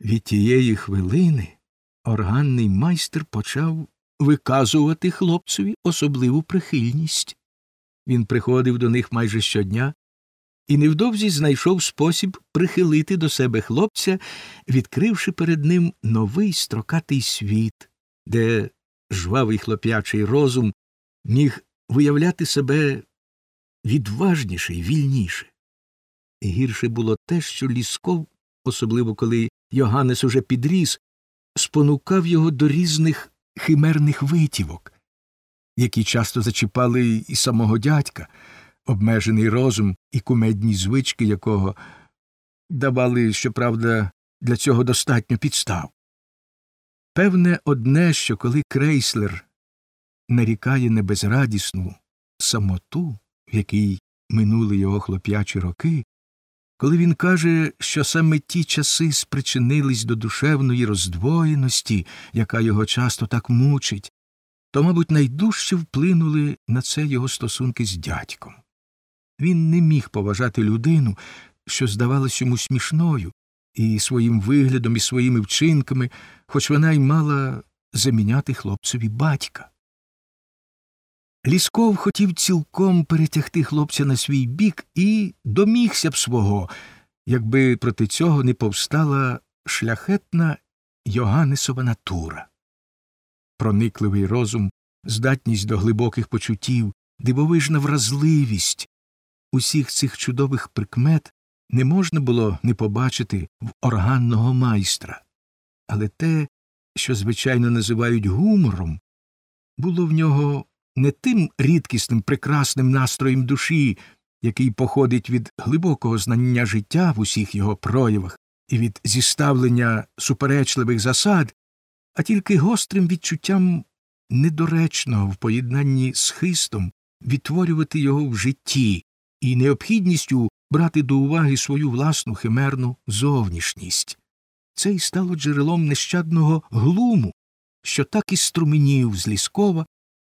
Від тієї хвилини органний майстер почав виказувати хлопцеві особливу прихильність. Він приходив до них майже щодня і невдовзі знайшов спосіб прихилити до себе хлопця, відкривши перед ним новий строкатий світ, де жвавий хлоп'ячий розум міг виявляти себе відважніше й вільніше. І гірше було те, що Лісков, особливо коли Йоганнес уже підріс, спонукав його до різних химерних витівок, які часто зачіпали і самого дядька, обмежений розум і кумедні звички якого давали, щоправда, для цього достатньо підстав. Певне одне, що коли крейслер нарікає на безрадісну самоту, в якій минули його хлоп'ячі роки, коли він каже, що саме ті часи спричинились до душевної роздвоєності, яка його часто так мучить, то, мабуть, найдужче вплинули на це його стосунки з дядьком. Він не міг поважати людину, що здавалась йому смішною, і своїм виглядом, і своїми вчинками, хоч вона й мала заміняти хлопцеві батька. Лісков хотів цілком перетягти хлопця на свій бік і домігся б свого, якби проти цього не повстала шляхетна Йоганнесова натура. Проникливий розум, здатність до глибоких почуттів, дивовижна вразливість усіх цих чудових прикмет не можна було не побачити в органного майстра, але те, що звичайно називають гумором, було в нього не тим рідкісним прекрасним настроєм душі, який походить від глибокого знання життя в усіх його проявах і від зіставлення суперечливих засад, а тільки гострим відчуттям недоречного в поєднанні з хистом відтворювати його в житті і необхідністю брати до уваги свою власну химерну зовнішність. Це й стало джерелом нещадного глуму, що так і струменів з Ліскова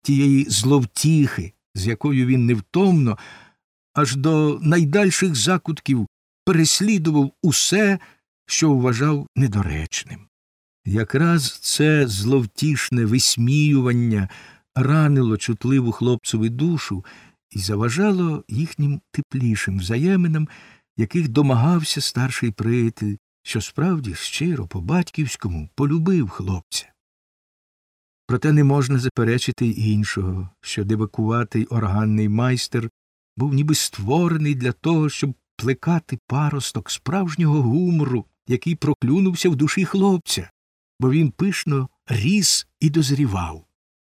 тієї зловтіхи, з якою він невтомно, аж до найдальших закутків переслідував усе, що вважав недоречним. Якраз це зловтішне висміювання ранило чутливу хлопцеві душу і заважало їхнім теплішим взаєминам, яких домагався старший приятель, що справді щиро по батьківському полюбив хлопця. Проте не можна заперечити й іншого, що дивакуватий органний майстер був ніби створений для того, щоб плекати паросток справжнього гумору, який проклюнувся в душі хлопця, бо він пишно ріс і дозрівав.